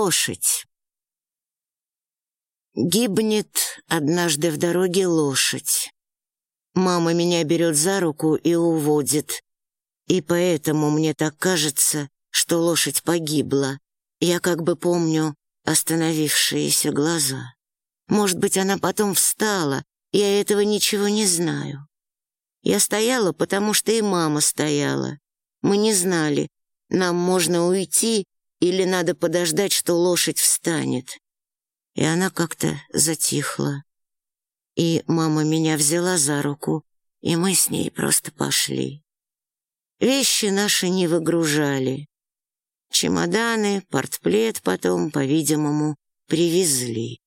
Лошадь. Гибнет однажды в дороге лошадь. Мама меня берет за руку и уводит. И поэтому мне так кажется, что лошадь погибла. Я как бы помню остановившиеся глаза. Может быть, она потом встала, я этого ничего не знаю. Я стояла, потому что и мама стояла. Мы не знали, нам можно уйти или надо подождать, что лошадь встанет. И она как-то затихла. И мама меня взяла за руку, и мы с ней просто пошли. Вещи наши не выгружали. Чемоданы, портплет потом, по-видимому, привезли.